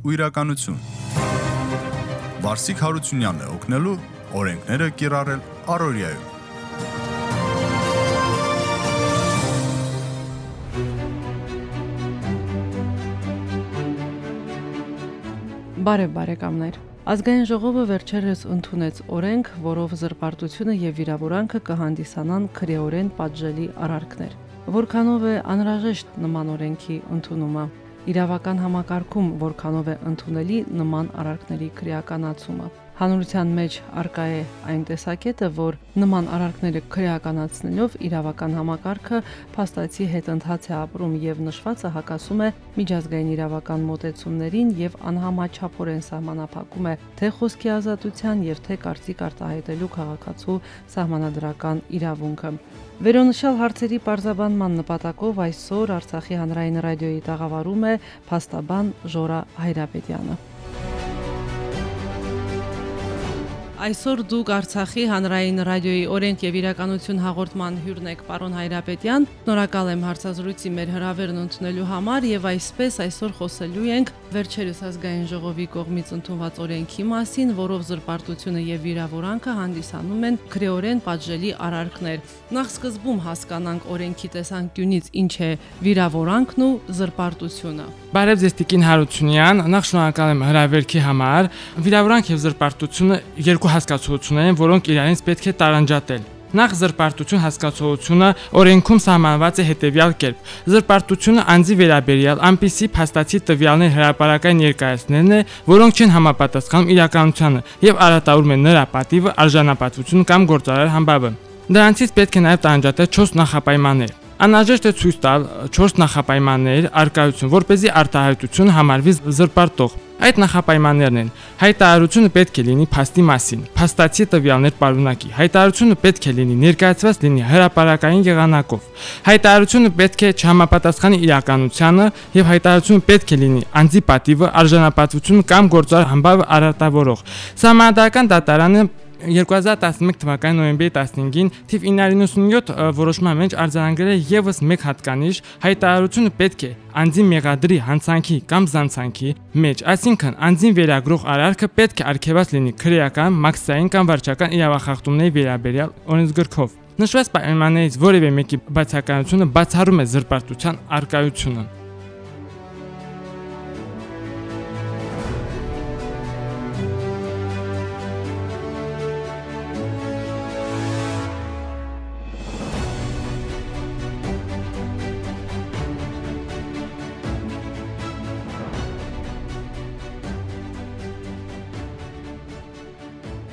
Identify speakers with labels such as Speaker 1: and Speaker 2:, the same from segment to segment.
Speaker 1: ու իրականություն։ Վարսիկ Հարությունյանն է օգնելու օրենքները կիրառել Արորիայում։
Speaker 2: Բարև բարեկամներ։ Ազգային ժողովը վերջերս ընդունեց օրենք, որով զրպարտությունը եւ վիրավորանքը կհանդիսանան քրեորեն պատժելի արարքներ։ Որքանով է անհրաժեշտ նման օրենքի ընդունումը։ Իրավական համակարգում որքանով է ընդունելի նման արարքների քրեականացումը։ Հանրության մեջ արկա է այն տեսակետը, որ նման արարքները քրեականացնելով իրավական համակարգը փաստացի հետընթաց է ապրում եւ նշվածը հակասում է միջազգային իրավական մոտեցումներին եւ անհամաչափորեն սահմանափակում է թե խոսքի ազատության եւ թե կարծիք արտահայտելու քաղաքացու սահմանադրական իրավունքը։ Վերոնշյալ հարցերի պարզաբանման նպատակով այսօր Արցախի հանրային ռադիոյի տաղավարում է փաստաբան Ժորա Հայրապետյանը։ Այսօր դուք Արցախի հանրային ռադիոյի օրենք եւ իրականություն հաղորդման հյուրն եք, պարոն Հայրապետյան։ Շնորհակալ եմ հարցազրույցի մեր հրավերն ընդունելու համար եւ այսպես այսօր խոսելու ենք վերջերս ազգային ժողովի կողմից ընդունված օրենքի մասին, որով զրպարտությունը եւ վիրավորանքը հանդիսանում են քրեորեն պատժելի արարքներ։ Նախ սկզբում հասկանանք օրենքի տեսանկյունից ինչ է վիրավորանքն ու զրպարտությունը։
Speaker 3: Բարև ձեզ Տիկին Հարությունյան, նախ շնորհակալ եմ հրավերքի համար։ Վիրավորանք եւ զրպարտությունը երկու հասկացություններ են, որոնք իրարից պետք է տարանջատել։ Նախ զրպարտություն հասկացողությունը օրենքում սահմանված է հետևյալ կերպ. զրպարտությունը անձի վերաբերյալ ամպիսի փաստացի տվյալներ հրապարակային ներկայացնելն է, որոնք չեն համապատասխանում իրականությանը եւ արատավորում են նրա պատիվը, արժանապատվություն կամ գործարար համբավը։ Դրանցից պետք է նաև տարանջատել 4 նախապայմաններ։ Անհրաժեշտ է ցույց տալ 4 նախապայմաններ արկայություն, որ เป զի արտահայտությունը համարվի զրպարտող։ Այդ նախապայմաններն են. հայտարարությունը պետք է լինի փաստի մասին, փաստացի տվյալներ պարունակի։ Հայտարարությունը պետք է լինի ներկայացված լինի հրապարակային եղանակով։ Հայտարարությունը պետք է չհամապատասխանի իրականությանը եւ հայտարարությունը պետք է լինի անձի պատիվը, արժանապատվությունը կամ գործար համբավը արարտավորող։ Սահմանադրական դատարանը 2011 թվականի նոյեմբերի 15-ին թիվ 997 որոշման մեջ արձանագրել է եւս մեկ հատկանիշ. Հայտարարությունը պետք է անձին մեղադրի հանցանքի կամ զանցանքի մեջ, այսինքն անձին վերագրող արարքը պետք է արգելված լինի քրեական, մաքսային կամ վարչական իրավախախտումների վերաբերյալ օրենսգրքով։ Նշված պայմաններից որևէ մեկի բացականությունը բացառում է զրպարտության արկայությունը։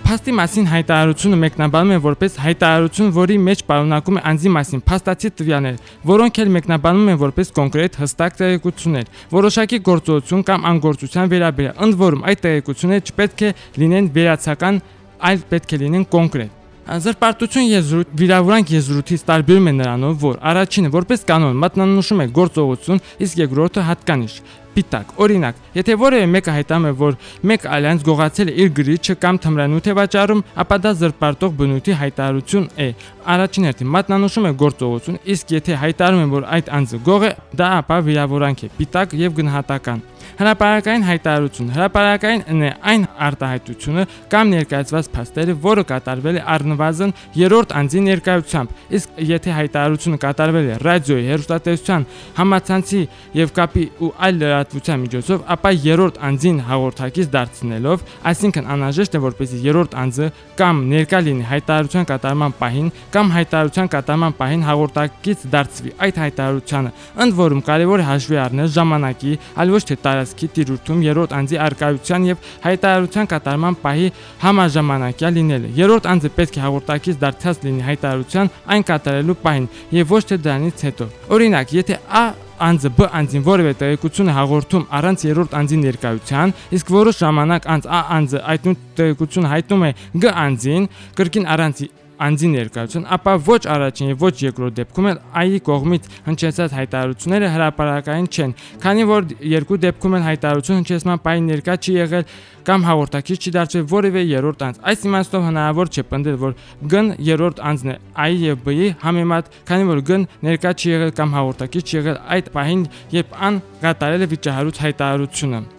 Speaker 3: Փաստի մասին հայտարարությունը մեկնաբանում է որպես հայտարարություն, որի մեջ պարունակում է անձի մասին փաստացի տվյալներ, որոնք էլ մեկնաբանում են որպես կոնկրետ հստակ տեղեկություններ, որոշակի գործողություն կամ անգործության վերաբերյալ։ Ընդ որում այդ տեղեկությունները չպետք է լինեն վերացական, այլ պետք է լինեն կոնկրետ։ Զրպարտություն եզրույթ վիրավորանք եզրույթից տարբերում է նրանով, որ առաջինը որպես կանոն մատնանշում է գործողություն, իսկ երկրորդը հատկանիշ պիտակ։ Օրինակ, եթե որևէ մեկը հայտարարում է, որ մեկ այլանց գողացել է իր գրիչը կամ թմրանյութ է վաճառում, ապա դա զրպարտող բնույթի հայտարարություն է։ Առաջին հերթին մատնանշում է գործողություն, իսկ եթե հայտարարում են, որ այդ անձը գող է, դա ապա վիրավորանք է, պիտակ եւ գնահատական։ Հրապարակային հայտարարություն. Հրապարակային է այն արտահայտությունը կամ ներկայացված փաստերը, որը կատարվել է առնվազն երրորդ անձի ներկայությամբ։ Իսկ եթե հայտարարությունը կատարվել է ռադիոյի, հեռուստատեսության, համացանցի եւ կապի ու այլ լրատվության միջոցով, ապա երրորդ անձին հաղորդակից դարձնելով, այսինքն անհրաժեշտ է որպեսզի երրորդ անձը կամ ներկա լինի հայտարարության կատարման պահին կամ հայտարարության կատարման պահին հաղորդակից դարձվի այդ հայտարարությանը։ Ընդ որում կարևոր է հաշվի առնել ժամանակի, այլ ոչ թե տարած տարածքի տիրույթում երրորդ անձի արկայության եւ հայտարարության կատարման պահի համաժամանակյա լինելը։ Երրորդ անձը պետք է հաղորդակից դարձած լինի հայտարարության այն կատարելու պահին եւ ոչ թե դրանից հետո։ Օրինակ, եթե Ա անձը Բ անձին որևէ տեղեկություն է հաղորդում առանց երրորդ անձի ներկայության, իսկ որոշ ժամանակ անձ Ա անձը այդ նույն տեղեկությունը հայտնում է Գ անձին, կրկին առանց անձի ներկայություն, ապա ոչ առաջին եւ ոչ երկրորդ դեպքում էլ ԱԻ կողմից հնչեցած հայտարարությունները հրաապարակային չեն, քանի որ երկու դեպքում էլ հայտարարություն հնչեցման պահին ներկա չի եղել կամ հաղորդակից չի դարձել որևէ երրորդ անձ։ Այս իմաստով հնարավոր չէ պնդել, որ Գ-ն երրորդ անձն է ԱԻ եւ B-ի համեմատ, քանի որ Գ-ն ներկա չի եղել կամ հաղորդակից չի եղել այդ պահին, երբ ան կատարել է վիճահարույց հայտարարությունը։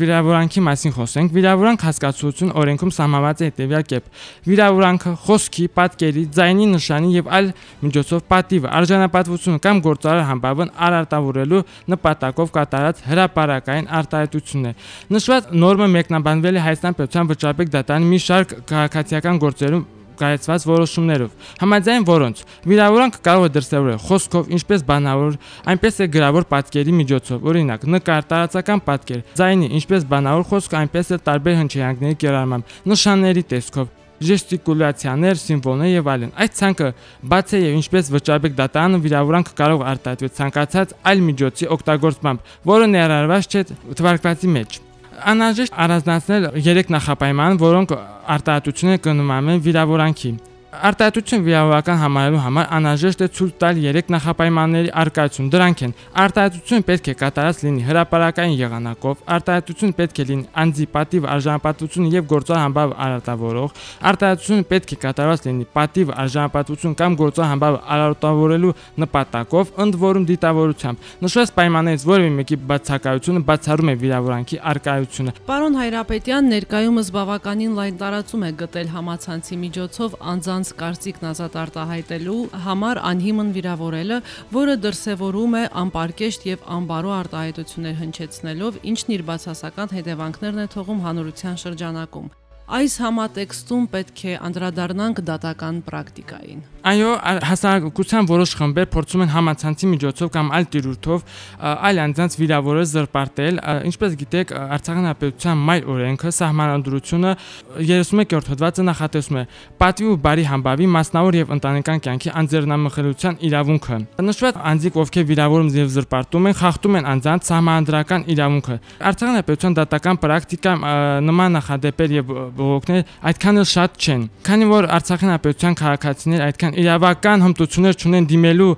Speaker 3: վիրավորանքի մասին խոսենք, վիրավորանք հասկացություն օրենքում սահմանված է հետևյալ կերպ. վիրավորանքը խոսքի, պատկերի, ձայնի նշանի եւ այլ միջոցով պատիվը, արժանապատվությունը կամ գործարար համբավն արարտավորելու նպատակով կատարած հրաապարակային արտահայտությունն է։ Նշված նորմը մեկնաբանվել է Հայաստան պետության վճարբեկ դատարանի մի շարք քաղաքացիական գործերում կայացված որոշումներով, համաձայն որոնց վիրավորանքը կարող է դրսևորել խոսքով, ինչպես բանավոր, այնպես է գրավոր պատկերի միջոցով, օրինակ նկար, տարածական պատկեր, ձայնի, ինչպես բանավոր խոսք, այնպես էլ տարբեր հնչայանքների կիրառմամբ, նշանների տեսքով, ժեստիկուլյացիաներ, սիմվոլներ եւ այլն։ Այդ ցանկը բաց է եւ ինչպես վճարբեկ դատարանը վիրավորանքը կարող արտահայտվել ցանկացած այլ միջոցի օգտագործմամբ, որը ներառված չէ թվարկվածի մեջ անհրաժեշտ առանձնացնել երեք նախապայման, որոնք արտահայտությունը կնոմանում են վիրավորանքի Արտահայտություն վիրավորական համարելու համար անհրաժեշտ է ցույց տալ 3 նախապայմանների արկայություն։ Դրանք են. արտահայտությունը պետք է կատարած լինի հրաապարական եղանակով, արտահայտությունը պետք է լինի անձի պատիվ արժանապատվություն եւ գործող համբավ արարտավորող, արտահայտությունը պետք է կատարված լինի պատիվ արժանապատվություն կամ գործող համբավ արարտավորելու նպատակով, ընդ որում դիտավորությամբ։ Նշված պայմաններից որևէ մեկի բացակայությունը բացառում է վիրավորանքի արկայությունը։
Speaker 2: Պարոն Հայրապետյան ներկայումս բավականին լայն տարածում է գտել համացանցի միջոցով անձանց մարդկանց կարծիքն ազատ արտահայտելու համար անհիմն վիրավորելը, որը դրսևորում է անպարկեշտ եւ անբարո արտահայտություններ հնչեցնելով, ինչն իր բացասական հետևանքներն է թողում հանրության շրջանակում։ Այս համատեքստում պետք է անդրադառնանք դատական պրակտիկային։
Speaker 3: Այո, հասարակության որոշ խմբեր փորձում են համացանցի միջոցով կամ այլ տիրույթով այլ անձանց վիրավորը զրպարտել, ինչպես գիտեք, Արցախի հանրապետության մայր օրենքը սահմանադրությունը 31-րդ հոդվածը նախատեսում է. Պատվի ու բարի համբավի մասնավոր եւ ընտանեկան կյանքի անձեռնամխելիության իրավունքը։ Նշված անձիկ, ովքեր վիրավորում եւ զրպարտում են, խախտում են անձանց սահմանադրական իրավունքը։ Արցախի հանրապետության դատական պրակտիկա նման նախադեպեր եւ բողոքներ այդքան էլ շատ չեն։ Քանի որ Արցախի հանրապետության քաղաքացիներ այդքան իրավական հմտություններ չունեն դիմելու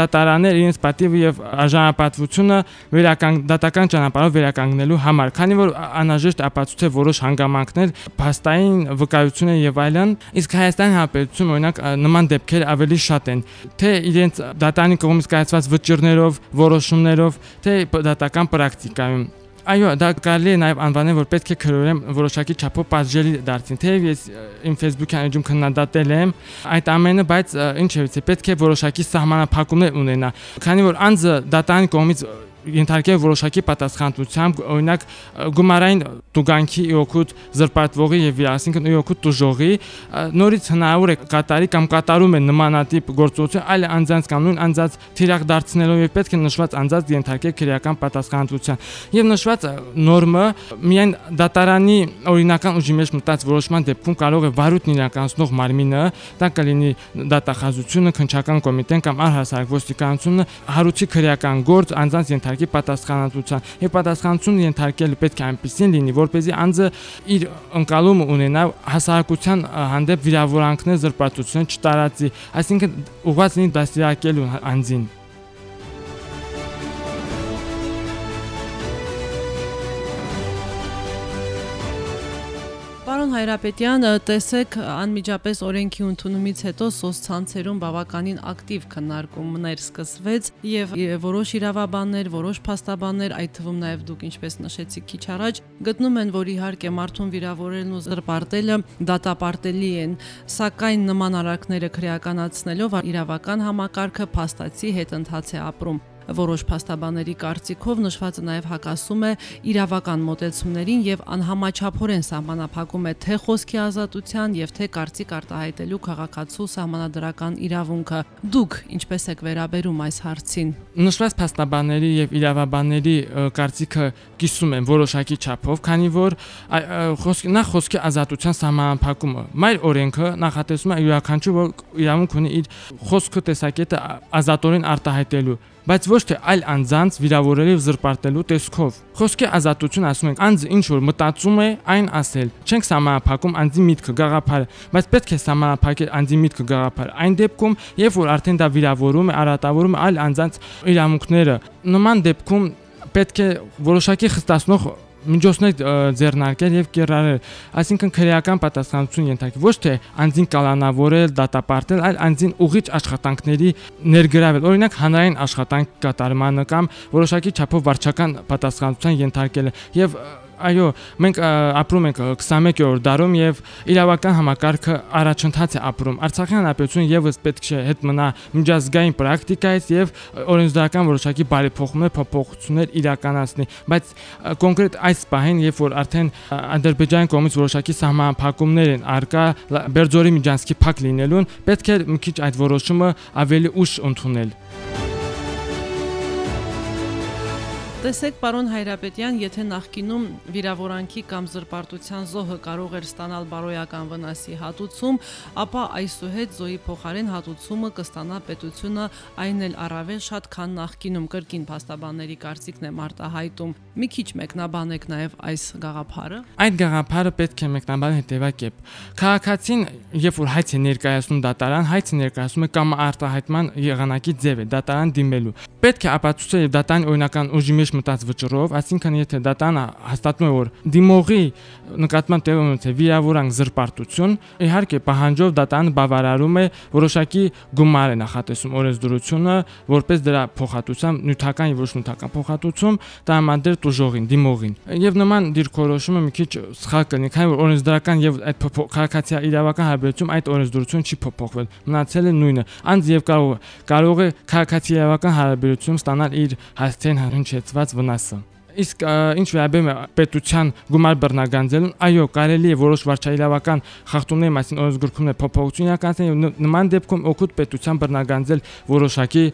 Speaker 3: դատարաններ իրենց պատիվը եւ արժանապատվությունը վերականգ դատական ճանապարհով վերականգնելու համար, քանի որ անհրաժեշտ ապացուցե որոշ հանգամանքներ, փաստային վկայություններ եւ այլն, իսկ Հայաստանի հանրապետություն օրինակ նման դեպքեր ավելի շատ են, թե իրենց դատարանի կողմից կայացված վճիռներով, որոշումներով, թե դատական պրակտիկայում Այո, դա կարելի է նաև անվանել, որ պետք է քրորեմ որոշակի չափով պատժելի դարձին։ Թեև ես իմ Facebook-յան էջում քննադատել եմ այդ ամենը, բայց ինչևից է պետք է որոշակի սահմանափակումներ ունենա։ Քանի որ անձը դատարանի կողմից ենթարկել որոշակի պատասխանատվությամբ, օրինակ գումարային տուգանքի իօքուտ զրպարտվողի եւ այսինքն իօքուտ դժողի նորից հնարավոր է կատարի կամ կատարում է նմանատիպ գործողություն այլ անձանց կամ նույն անձած թիրախ դարձնելով եւ պետք է նշված անձած ենթարկել քրեական պատասխանատվության եւ նշված նորմը միայն դատարանի օրինական ուժի մեջ մտած որոշման դեպքում կարող է վարույթն իրականացնող մարմինը դա կլինի դատախազությունը, քնչական կոմիտեն կամ առհասարակ ոստիկանությունը հարուցի քրեական գործ անձանց ենթարկել ենթարկի պատասխանատվության եւ պատասխանատվությունը ենթարկել պետք է այնպեսին լինի որպեսզի անձը իր ընկալումը ունենա հասարակության հանդեպ վիրավորանքներ զրպարտություն չտարածի այսինքն ուղղած լինի դաստիարակելու անձին
Speaker 2: Պարոն Հայրապետյան, տեսեք անմիջապես օրենքի ընդունումից հետո սոցցանցերում բավականին ակտիվ քննարկումներ սկսվեց եւ որոշ իրավաբաններ, որոշ փաստաբաններ, այդ թվում նաեւ դուք ինչպես նշեցիք քիչ առաջ, գտնում են, որ իհարկե մարդուն վիրավորելն ու զրպարտելը դատապարտելի են, սակայն նման արարքները քրեականացնելով իրավական համակարգը փաստացի հետ ընթաց է ապրում։ Որոշ փաստաբանների կարծիքով նշվածը նաև հակասում է իրավական մոտեցումներին եւ անհամաչափորեն սահմանափակում է թե խոսքի ազատության եւ թե կարծիք արտահայտելու քաղաքացու սահմանադրական իրավունքը։ Դուք ինչպես եք վերաբերում այս հարցին։
Speaker 3: Նշված փաստաբանների եւ իրավաբանների կարծիքը կիսում են որոշակի չափով, քանի որ խոսքի նախ խոսքի ազատության սահմանափակումը մայր օրենքը նախատեսում է յուրաքանչյուր որ իրավունք ունի իր խոսքը տեսակետը ազատորեն արտահայտելու բայց ոչ թե այլ անձանց վիրավորելու եւ զրպարտելու տեսքով։ Խոսքի ազատություն ասում ենք անձը ինչ որ մտածում է, այն ասել։ Չենք սահմանափակում անձի միտքը, գաղափարը, բայց պետք է սահմանափակել անձի միտքը, գաղափարը։ Այն դեպքում, երբ որ արդեն դա վիրավորում է, արատավորում է այլ անձանց իրավունքները, նման դեպքում պետք է որոշակի խստացնող միջոցներ ձեռնարկել եւ կիրառել, այսինքն քրեական պատասխանատվություն ենթարկել, ոչ թե անձին կալանավորել, դատապարտել, այլ անձին ուղիչ աշխատանքների ներգրավել։ Օրինակ հանրային աշխատանք կատարմանը կամ որոշակի չափով վարչական պատասխանատվության ենթարկելը եւ այո, մենք ապրում ենք 21-րդ դարում եւ իրավական համակարգը առաջընթաց է ապրում։ Արցախի հանրապետությունը եւս պետք է հետ մնա միջազգային պրակտիկայից եւ օրենսդրական որոշակի բարեփոխումներ, փոփոխություններ իրականացնի, բայց կոնկրետ այս պահին, երբ որ արդեն Ադրբեջանի կողմից որոշակի սահմանափակումներ են արկա Բերձորի միջանցքի փակ լինելուն, պետք է մի քիչ այդ որոշումը ավելի ուշ ընդունել։
Speaker 2: Տեսեք, պարոն Հայրապետյան, եթե նախկինում վիրավորանքի կամ զրպարտության զոհը կարող էր ստանալ բարոյական վնասի հատուցում, ապա այսուհետ զոհի փոխարեն հատուցումը կստանա պետությունը այն էլ առավել շատ, քան նախկինում կրկին փաստաբանների կարծիքն է մարտահայտում։ Մի քիչ մեկնաբանեք նաև այս գաղափարը։
Speaker 3: Այդ գաղափարը պետք է մեկնաբանել հետևակերպ։ Քաղաքացին, երբ որ հայց է ներկայացնում դատարան, հայց ներկայացում է կամ արտահայտման եղանակի ձև է դատարան դիմելու։ Պետք է ապացուցել դատարան օրինական ուժի մեջ մտած վճռով, այսինքն եթե դատանը հաստատում է որ դիմողի նկատմամբ տեղի ունեցել վիրավորանք զրպարտություն, իհարկե պահանջով դատանը բավարարում է որոշակի գումար է նախատեսում օրենսդրությունը, որպես դրա փոխհատուցում նյութական եւ ոչ նյութական փոխհատուցում տրամադրել տուժողին, դիմողին։ Եվ նման դիրքորոշումը մի քիչ սխալ կլինի, քանի որ օրենսդրական եւ այդ քաղաքացիական իրավական հարաբերություն այդ օրենսդրությունը չի փոփոխվել։ Մնացել է նույնը։ Անց եւ կարող կարող է քաղաքացի իրավական հարաբերություն ստանալ իր հասցեն հնչեցված վնասը իսկ ինչ վերաբերում է պետության գումար բռնագանձելուն, այո, կարելի է որոշ վարչաիրավական խախտումների մասին օրենսգրքումներ փոփոխություն իրականացնել եւ նման դեպքում օգուտ պետության բռնագանձել որոշակի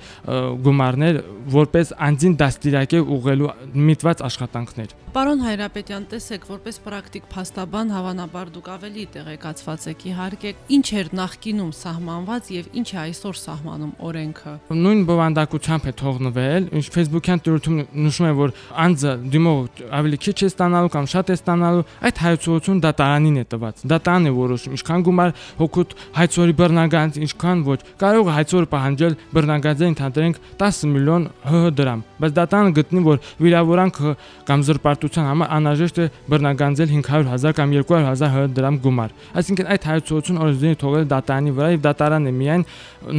Speaker 3: գումարներ, որպես անձին դաստիարակե ուղղելու միտված աշխատանքներ։
Speaker 2: Պարոն Հայրապետյան, տեսեք, որպես պրակտիկ փաստաբան հավանաբար դուք ավելի տեղեկացված եք իհարկե, ինչ էր նախկինում սահմանված եւ ինչ է այսօր սահմանում օրենքը։
Speaker 3: Նույն բովանդակությամբ է թողնվել, ինչ Facebook-յան դրույթում նշում է, որ անձը դիմող ավելի քիչ է ստանալու կամ շատ է ստանալու, այդ հայցողություն դատարանին է տված։ Դատարանն է որոշում, ինչքան գումար հոգուտ հայցորի բռնագանց, ինչքան ոչ։ Կարող է հայցորը պահանջել բռնագանձը ընդհանրենք 10 միլիոն ՀՀ դրամ, բայց դատարանը գտնի, որ վիրավորանքը կամ զրպարտությունը կրթության համար անհրաժեշտ է բռնագանձել 500.000 կամ 200.000 դրամ գումար։ Այսինքն այդ հայցողություն օրենսդրի թողել դատարանի վրա եւ դատարանն է միայն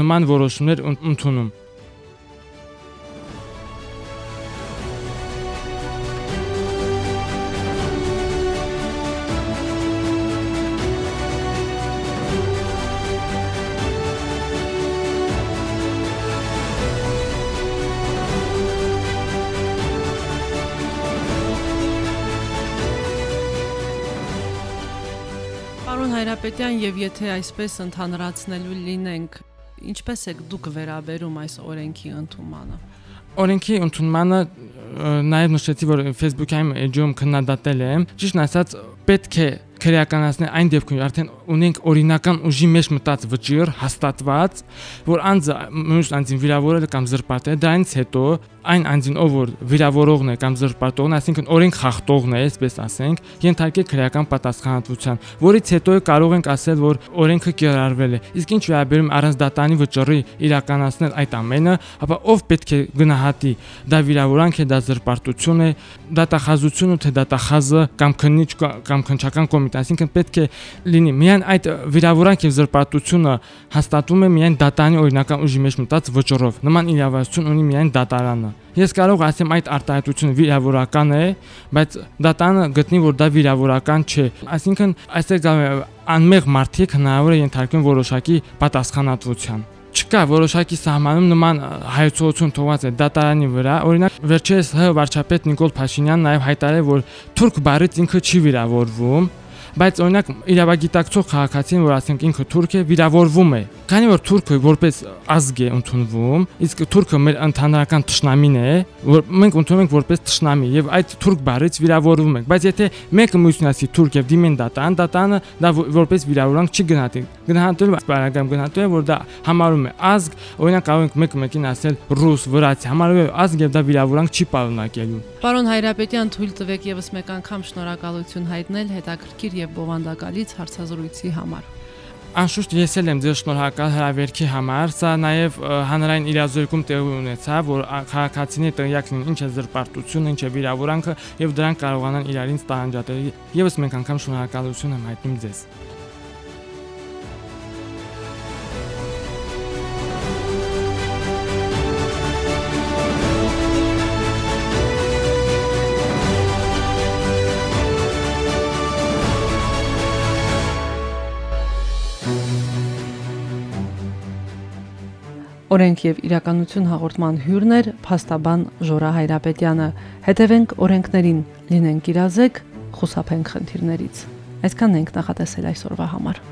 Speaker 3: նման որոշումներ ընդունում։
Speaker 2: Հայրապետյան եւ եթե այսպես ընդհանրացնելու լինենք, ինչպես եք դուք վերաբերում այս օրենքի ընդունմանը։
Speaker 3: Օրենքի ընդունմանը նաև նշեցի, որ Facebook-ային էջում քննադատել եմ։ Ճիշտ ասած, պետք է քրեականացնել այն դեպքում արդեն ունենք օրինական ուժի մեջ մտած վճիռ հաստատված, որ անձը մյուս անձին վիրավորել կամ զրպարտել, դրանից հետո այն անձին, ով որ վիրավորողն է կամ զրպարտողն այսինքն օրենք խախտողն է, այսպես ասենք, ենթարկել քրեական պատասխանատվության, որից հետո կարող ենք ասել, որ օրենքը կիրառվել է։ Իսկ ինչ վերաբերում առանց դատանի վճռի իրականացնել այդ ամենը, ապա ով պետք է գնահատի, դա վիրավորանք է, դա զրպարտություն է, դատախազությունը թե դատախազը կամ քննիչ կամ քնչական կոմ կողմից, այսինքն պետք է լինի միայն այդ վիրավորանք եւ զրպարտությունը հաստատվում է միայն դատարանի օրինական ուժի մեջ մտած վճռով։ Նման իրավասություն ունի միայն դատարանը։ Ես կարող ասեմ այդ արտահայտությունը վիրավորական է, բայց դատարանը գտնի որ դա վիրավորական չէ։ Այսինքն այստեղ անմեղ մարդիկ հնարավոր է ենթարկեն որոշակի պատասխանատվության չկա որոշակի սահմանում նման հայցողություն թողած է դատարանի վրա օրինակ վերջերս ՀՀ վարչապետ Նիկոլ Փաշինյանն նաև հայտարարել որ թուրք բարից ինքը չի վիրավորվում բայց օրինակ իրավագիտակցող քաղաքացին, որ ասենք ինքը թուրք է, վիրավորվում է։ Քանի որ թուրքը որպես ազգ է ընդունվում, իսկ թուրքը մեր ընդհանրական ճշնամին է, որ մենք ընդունում ենք որպես ճշնամի եւ այդ թուրք բառից վիրավորվում ենք, բայց եթե մեկը մյուսին ասի թուրք եւ դիմեն դատան, դատանը դա որպես վիրավորանք չի գնահատի։ Գնահատելու բարակամ գնահատել որ դա համարում է ազգ, օրինակ կարող ենք մեկը մեկին ասել ռուս, վրացի, համարում է ազգ եւ դա վիրավորանք չի պարունակելու։
Speaker 2: Պարոն Հայրապետյան, թույլ տվեք եւս մեկ անգամ շնորհակալություն հայտնել հետաքրքիր եւ բովանդակալից հարցազրույցի համար։
Speaker 3: Անշուշտ ես էլ եմ ձեզ շնորհակալ հրավերքի համար։ Սա նաև հանրային իրազեկում տեղի ունեցավ, որ քաղաքացիների տեղյակ լինեն ինչ է զրպարտությունը, ինչ է վիրավորանքը եւ դրանք կարողանան իրարից տարանջատել։ Եվս մենք անգամ շնորհակալություն եմ հայտնում ձեզ։
Speaker 2: Օրենք եւ իրականություն հաղորդման հյուրն էր փաստաբան Ժորա Հայրապետյանը։ Հետևենք օրենքներին, լինենք իրազեկ, խուսափենք խնդիրներից։ Այսքանն ենք նախատեսել այսօրվա համար։